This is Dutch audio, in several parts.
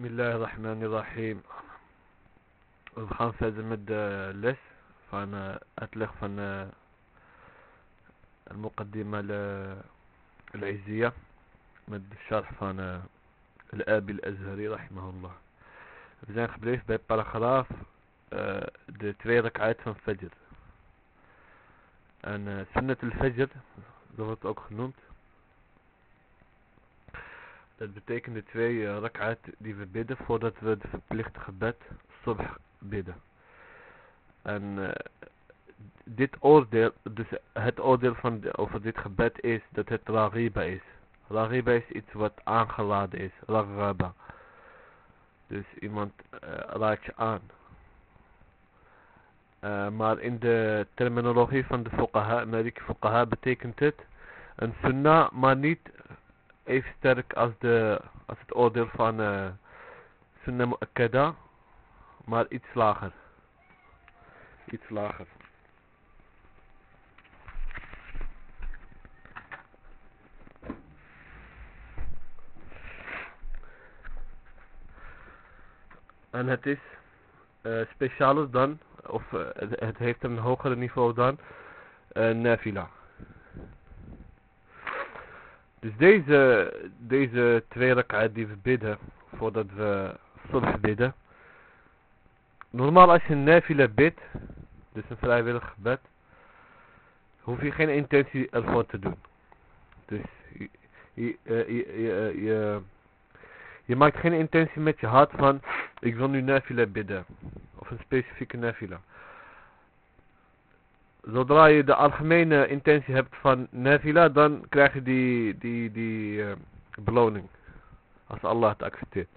بسم الله الرحمن الرحيم. الخامسة مد لس فأنا اتلخ فانا المقدمة العزية. مد الشرح فأنا الآبي الأزهري رحمه الله. بزين خبريف في باب باراخراف دي تري ركعات فان فجر أنا سنة الفجر ظهرت أوك نمت Dat betekent de twee uh, die we bidden voordat we de verplichte gebed subh bidden. En uh, dit oordeel, dus het oordeel van de, over dit gebed is dat het raghiba is. Raghiba is iets wat aangeladen is, raghaba. Dus iemand uh, raadt je aan. Uh, maar in de terminologie van de fuqaha, Maliki fuqaha betekent het een sunnah, maar niet even sterk als, de, als het oordeel van uh, mu'akkada, maar iets lager. Iets lager. En het is uh, specialer dan, of het, het heeft een hoger niveau dan, uh, nafila. Dus deze, deze twee die we bidden, voordat we subh bidden. Normaal als je een nafila bidt, dus een vrijwillig gebed, hoef je geen intentie ervoor te doen. Dus je, je, je, je, je, je maakt geen intentie met je hart van, ik wil nu nafila bidden. Of een specifieke nafila. Zodra je de algemene intentie hebt van nafila, dan krijg je die, die, die uh, beloning. Als Allah het accepteert.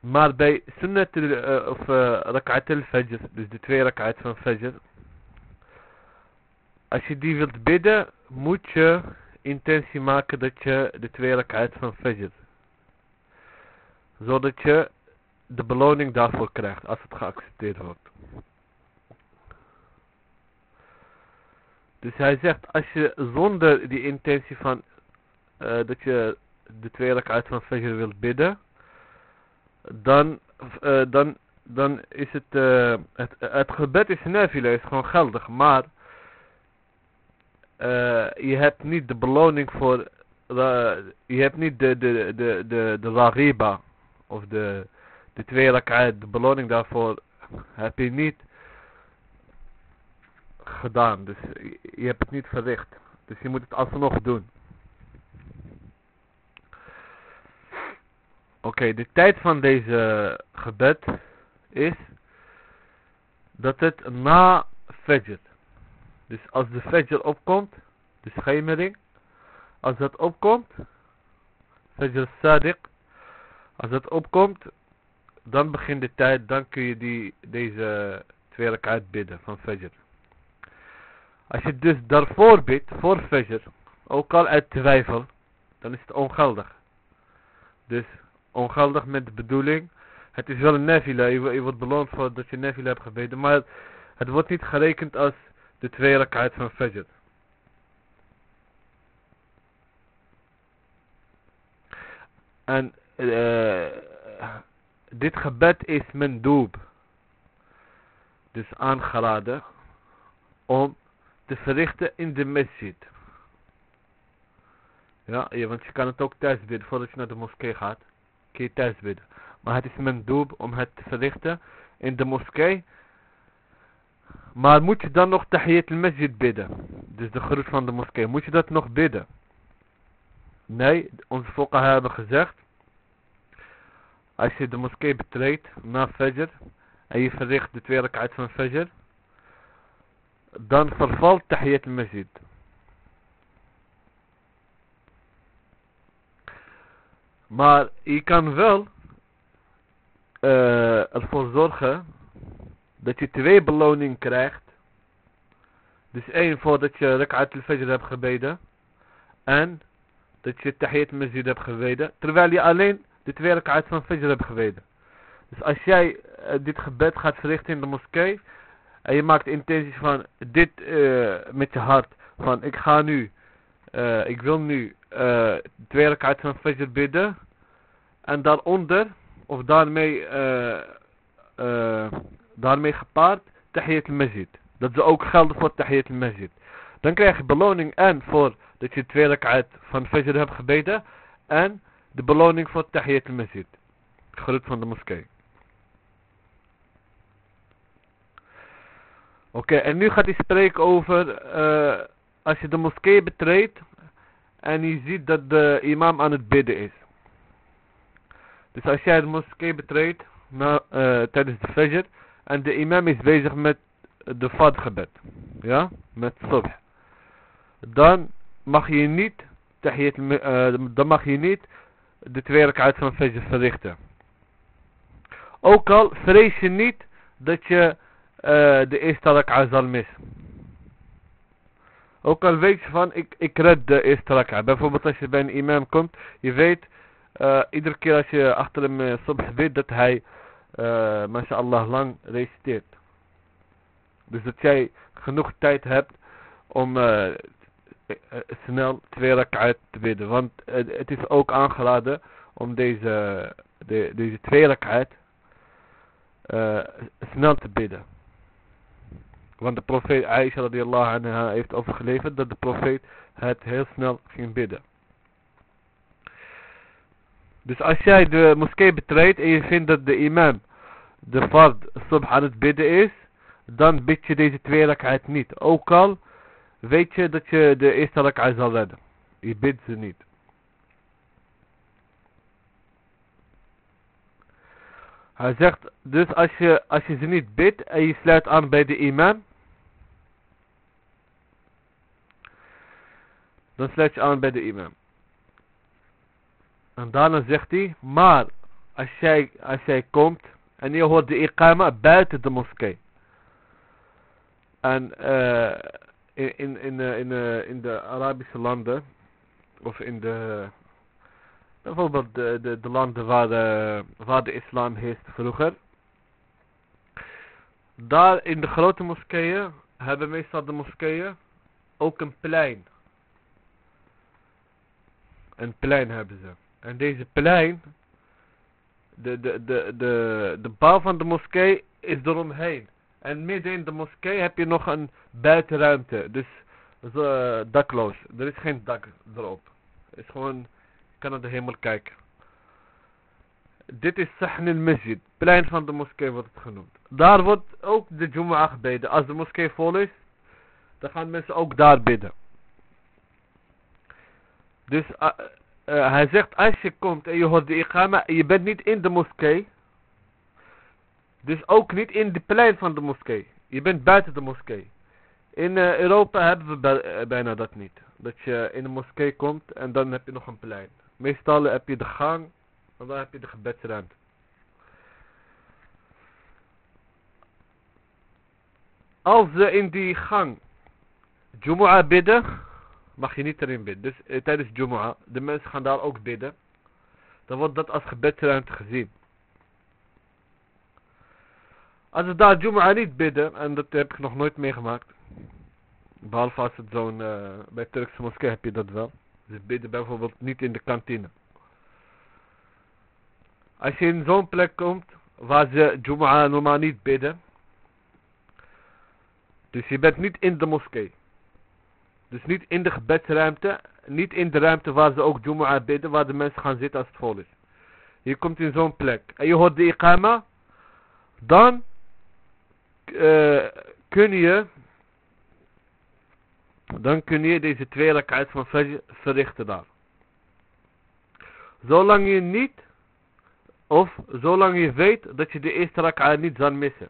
Maar bij sunnat uh, of uh, rak'at al-fajr, dus de twee rak'at van fajr. Als je die wilt bidden, moet je intentie maken dat je de twee rak'at van fajr. Zodat je de beloning daarvoor krijgt als het geaccepteerd wordt. Dus hij zegt, als je zonder die intentie van uh, dat je de twee rak'at van Fajr wilt bidden, dan, uh, dan, dan is het, uh, het, het gebed is nafila, is gewoon geldig, maar je hebt niet de beloning voor, je hebt niet de, de, de, de, de of de, de twee de beloning daarvoor heb je niet gedaan. Dus je hebt het niet verricht. Dus je moet het alsnog doen. Oké, de tijd van deze gebed is dat het na Fajr. Dus als de Fajr opkomt, de schemering, als dat opkomt, Fajr Sadiq, als dat opkomt, dan begint de tijd, dan kun je die, deze twee rak'at bidden van Fajr. Als je dus daarvoor bidt, voor Fajr, ook al uit twijfel, dan is het ongeldig. Dus ongeldig met de bedoeling, het is wel een nafila, je, wordt beloond voor dat je nafila hebt gebeden, maar het wordt niet gerekend als de twee van Fajr. En uh, dit gebed is mendoob. Dus aangeraden om te verrichten in de masjid. Ja, want je kan het ook thuis bidden voordat je naar de moskee gaat. Kun je. Maar het is mendoob om het te verrichten in de moskee. Maar moet je dan nog tahiyat al-masjid bidden? Dus de groet van de moskee. Moet je dat nog bidden? Nee, onze fuqaha hebben gezegd. Als je de moskee betreedt na Fajr en je verricht de twee rak'at van Fajr, dan vervalt Tahiyat al-Masjid. Maar je kan wel uh, ervoor zorgen dat je twee beloningen krijgt. Dus één voordat je rak'at al-Fajr hebt gebeden en dat je Tahiyat al-Masjid hebt gebeden, terwijl je alleen de twee rak'at van Fajr hebt gebeden. Dus als jij uh, dit gebed gaat verrichten in de moskee. En je maakt intenties van dit uh, met je hart. Van ik ga nu. Uh, ik wil nu twee rak'at van Fajr bidden. En daaronder, of daarmee, eh, eh, daarmee gepaard, Tahiyat al-Masjid. Dat ze ook gelden voor Tahiyat al-Masjid. Dan krijg je beloning en voor dat je twee rak'at van Fajr hebt gebeden. En de beloning voor Tahiyat al-Masjid. Van de moskee. Oké, en nu gaat hij spreken over eh, als je de moskee betreedt en je ziet dat de imam aan het bidden is. Dus als jij de moskee betreedt na, uh, tijdens de fajr en de imam is bezig met de fadgebed, ja, met subh, dan mag je niet, uh, dan mag je niet de twee rak'at van fajr verrichten. Ook al vrees je niet dat je de eerste rak'a zal missen. Ook al weet je van, ik, ik red de eerste rak'a. Bijvoorbeeld als je bij een imam komt, je weet, uh, iedere keer als je achter hem subh weet dat hij, uh, mashallah, lang reciteert. Dus dat jij genoeg tijd hebt om uh, snel twee rak'at te bidden. Want het is ook aangeraden om deze, de, deze twee rak'at snel te bidden. Want de profeet Aisha radiallahu anha heeft overgeleverd dat de profeet het heel snel ging bidden. Dus als jij de moskee betreedt en je vindt dat de imam de fard subh aan het bidden is, dan bid je deze twee rak'at niet. Ook al weet je dat je de eerste rak'at zal redden. Je bidt ze niet. Hij zegt, dus als je, als je ze niet bidt en je sluit aan bij de imam, dan sluit je aan bij de imam. En daarna zegt hij, maar als jij, als jij komt en je hoort de iqama buiten de moskee. En uh, in, in, in, in, in de Arabische landen, of in de, bijvoorbeeld de, de, de landen waar de, waar de islam heerst vroeger. Daar in de grote moskeeën hebben meestal de moskeeën ook een plein. Een plein hebben ze. En deze plein, de, de, de, de, de bouw van de moskee is eromheen. En midden in de moskee heb je nog een buitenruimte. Dus uh, dakloos. Er is geen dak erop. Het is gewoon, je kan naar de hemel kijken. Dit is Sahn al-Masjid. Plein van de moskee wordt het genoemd. Daar wordt ook de Jumu'ah gebeden. Als de moskee vol is, dan gaan mensen ook daar bidden. Dus uh, hij zegt als je komt en je hoort de iqama en je bent niet in de moskee. Dus ook niet in de plein van de moskee. Je bent buiten de moskee. In uh, Europa hebben we bij, bijna dat niet. Dat je in de moskee komt en dan heb je nog een plein. Meestal heb je de gang en dan heb je de gebedsruimte. Als ze in die gang Jumu'ah bidden, mag je niet erin bidden. Dus eh, tijdens Jumu'ah, de mensen gaan daar ook bidden. Dan wordt dat als gebedsruimte gezien. Als ze daar Jumu'ah niet bidden, en dat heb ik nog nooit meegemaakt. Behalve als het zo'n, uh, bij Turkse moskee heb je dat wel. Ze bidden bijvoorbeeld niet in de kantine. Als je in zo'n plek komt, waar ze Jumu'ah normaal niet bidden. Dus je bent niet in de moskee. Dus niet in de gebedsruimte. Niet in de ruimte waar ze ook Jumu'ah bidden. Waar de mensen gaan zitten als het vol is. Je komt in zo'n plek. En je hoort de iqama. Dan uh, kun je. Dan kun je deze twee rak'at van Fajr verrichten daar. Zolang je niet. Of zolang je weet dat je de eerste rak'at niet zal missen.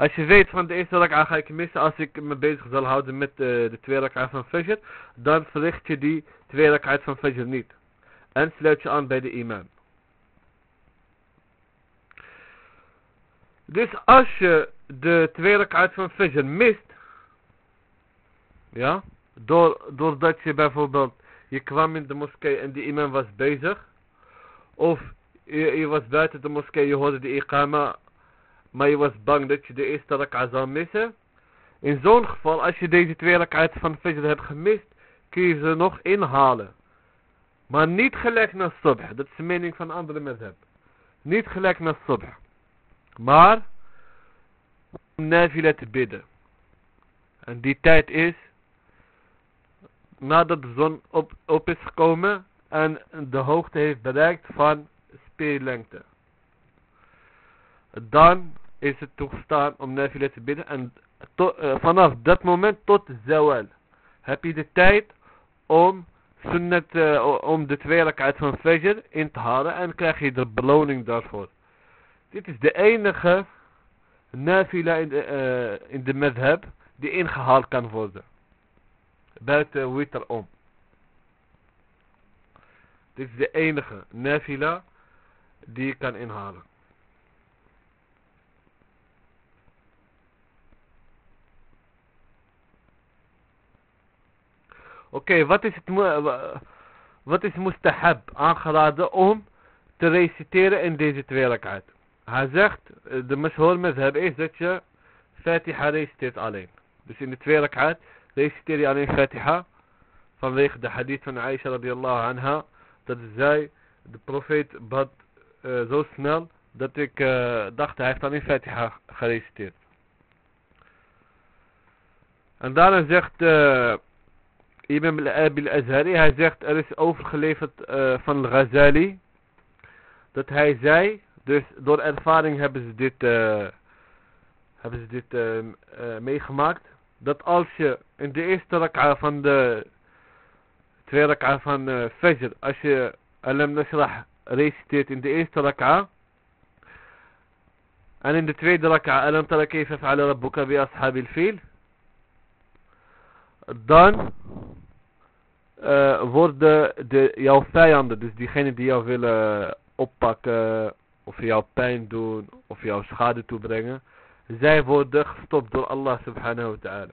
Als je weet van de eerste rak'a ga ik missen als ik me bezig zal houden met de, de twee rak'a van Fajr. Dan verricht je die twee rak'at van Fajr niet. En sluit je aan bij de imam. Dus als je de twee rak'at van Fajr mist. Ja. Door, doordat je bijvoorbeeld. Je kwam in de moskee en die imam was bezig. Of je, je was buiten de moskee. Je hoorde de iqama maar je was bang dat je de eerste rak'a zou missen. In zo'n geval, als je deze twee rak'at van Fajr hebt gemist, kun je ze nog inhalen. Maar niet gelijk naar subh. Dat is de mening van andere madhab. Niet gelijk naar subh. Maar om nafila te bidden. En die tijd is nadat de zon op, op is gekomen en de hoogte heeft bereikt van speerlengte. Dan is het toegestaan om nafila te bidden en uh, vanaf dat moment tot zawal heb je de tijd om uh, om de tweelijkheid van Fajr in te halen en krijg je de beloning daarvoor. Dit is de enige nafila in de, uh, in de madhab die ingehaald kan worden. Buiten witr om. Dit is de enige nafila die je kan inhalen. Oké, wat is het wat is mustahab aangeraden om te reciteren in deze twee? Hij zegt, de mashhoor madhab is dat je Fatiha reciteert alleen. Dus in de twee rak'at reciteer je alleen Fatiha. Vanwege de hadith van Aisha radiallahu anha. Dat zij, de profeet bad uh, zo snel dat ik dacht hij heeft alleen Fatiha gereciteerd. En daarna zegt uh, Ibn al-Azhari, hij zegt er is overgeleverd uh, van Ghazali. Dat hij zei, dus door ervaring hebben ze dit, uh, hebben ze dit uh, meegemaakt. Dat als je in de eerste rak'a van de twee rak'a van Fajr, als je Alam Nasrah reciteert in de eerste rak'a. En in de tweede rak'a, Alam tara kayfa fa'ala rabbuka bi ashabil fil. Dan uh, worden de, jouw vijanden, dus diegenen die jou willen oppakken, of jou pijn doen, of jou schade toebrengen, zij worden gestopt door Allah subhanahu wa ta'ala.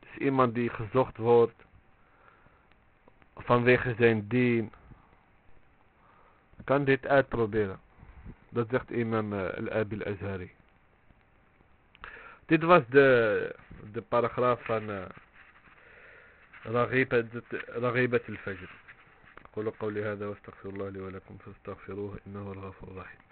Dus iemand die gezocht wordt vanwege zijn dien, kan dit uitproberen. Dat zegt imam uh, al-Abil Azhari. Dit was de, de paragraaf van... Uh, رغيبة, رغيبة الفجر. أقول قولي هذا واستغفر الله لي ولكم فاستغفروه إنه الغفور الرحيم.